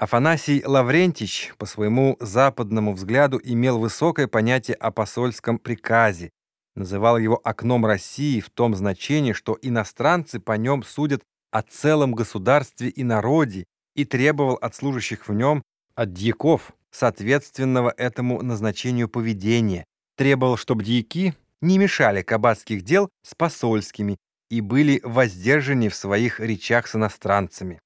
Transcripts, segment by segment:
Афанасий Лаврентич по своему западному взгляду имел высокое понятие о посольском приказе, называл его окном России в том значении, что иностранцы по нем судят о целом государстве и народе и требовал от служащих в нем, от дьяков, соответственного этому назначению поведения, требовал, чтобы дьяки не мешали кабацких дел с посольскими и были воздержаны в своих речах с иностранцами.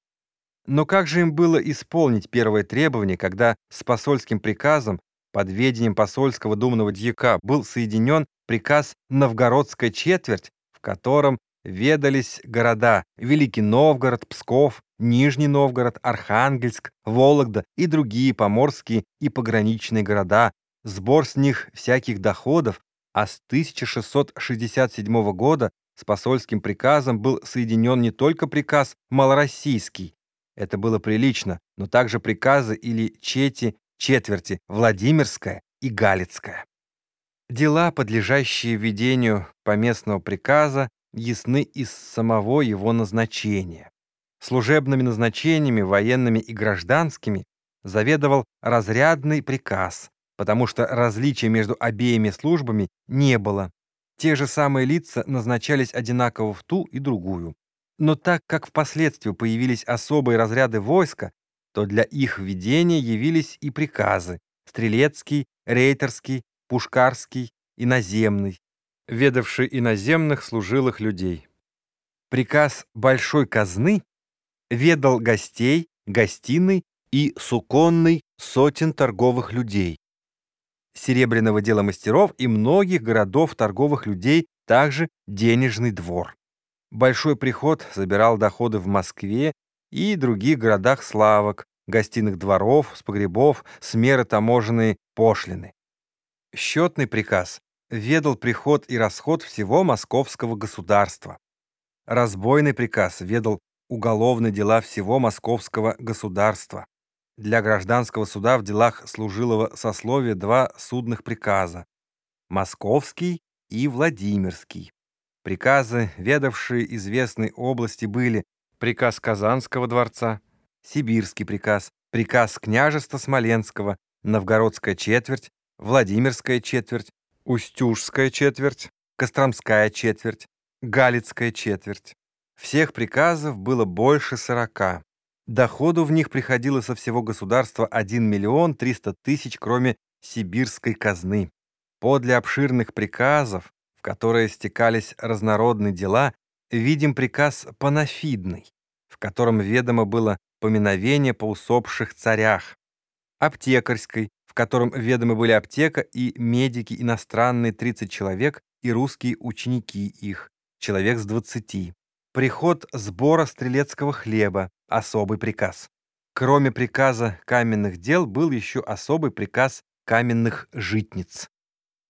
Но как же им было исполнить первое требование, когда с посольским приказом под ведением посольского думного дьяка был соединен приказ «Новгородская четверть», в котором ведались города Великий Новгород, Псков, Нижний Новгород, Архангельск, Вологда и другие поморские и пограничные города, сбор с них всяких доходов, а с 1667 года с посольским приказом был соединен не только приказ малороссийский, это было прилично, но также приказы или чети, четверти, Владимирская и Галицкая. Дела, подлежащие введению поместного приказа, ясны из самого его назначения. Служебными назначениями, военными и гражданскими, заведовал разрядный приказ, потому что различия между обеими службами не было. Те же самые лица назначались одинаково в ту и другую. Но так как впоследствии появились особые разряды войска, то для их ведения явились и приказы стрелецкий, рейтерский, пушкарский и наземный, ведавший иноземных служилых людей. Приказ большой казны ведал гостей, гостиной и суконной сотен торговых людей, серебряного дела мастеров и многих городов торговых людей, также денежный двор. Большой приход забирал доходы в Москве и других городах славок, гостиных дворов, с погребов, с меры таможенные пошлины. Счетный приказ ведал приход и расход всего московского государства. Разбойный приказ ведал уголовные дела всего московского государства. Для гражданского суда в делах служилого сословия два судных приказа – Московский и Владимирский. Приказы, ведавшие известной области, были приказ Казанского дворца, Сибирский приказ, приказ княжества Смоленского, Новгородская четверть, Владимирская четверть, Устюжская четверть, Костромская четверть, Галицкая четверть. Всех приказов было больше сорока. Доходу в них приходило со всего государства 1 миллион 300 тысяч, кроме сибирской казны. Подле обширных приказов которые стекались разнородные дела, видим приказ панафидный, в котором ведомо было поминовение по усопших царях, аптекарской, в котором ведомы были аптека и медики иностранные 30 человек и русские ученики их, человек с 20. Приход сбора стрелецкого хлеба, особый приказ. Кроме приказа каменных дел был еще особый приказ каменных житниц.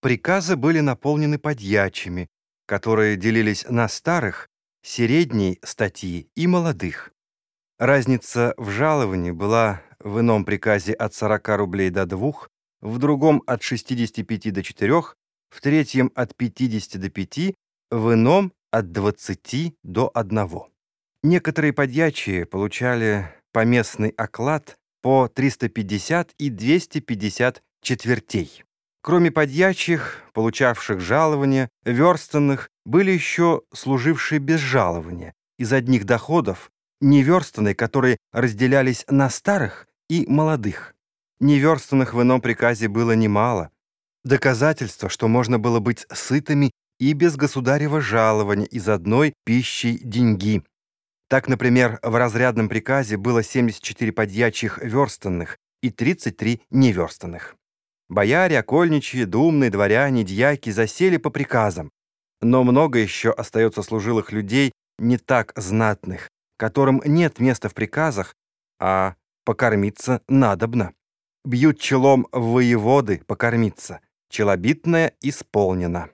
Приказы были наполнены подьячими, которые делились на старых, средней статьи и молодых. Разница в жаловании была в ином приказе от 40 рублей до 2, в другом от 65 до 4, в третьем от 50 до 5, в ином от 20 до 1. Некоторые подьячие получали поместный оклад по 350 и 250 четвертей. Кроме подьячих, получавших жалования, верстанных, были еще служившие без жалования, из одних доходов, неверстанные, которые разделялись на старых и молодых. Неверстанных в ином приказе было немало. Доказательство, что можно было быть сытыми и без государева жалования из одной пищей деньги. Так, например, в разрядном приказе было 74 подьячих верстанных и 33 неверстанных. Бояре, окольничьи, думные, дворяне, дьяки засели по приказам. Но много еще остается служилых людей, не так знатных, которым нет места в приказах, а покормиться надобно. Бьют челом воеводы покормиться. Челобитное исполнено.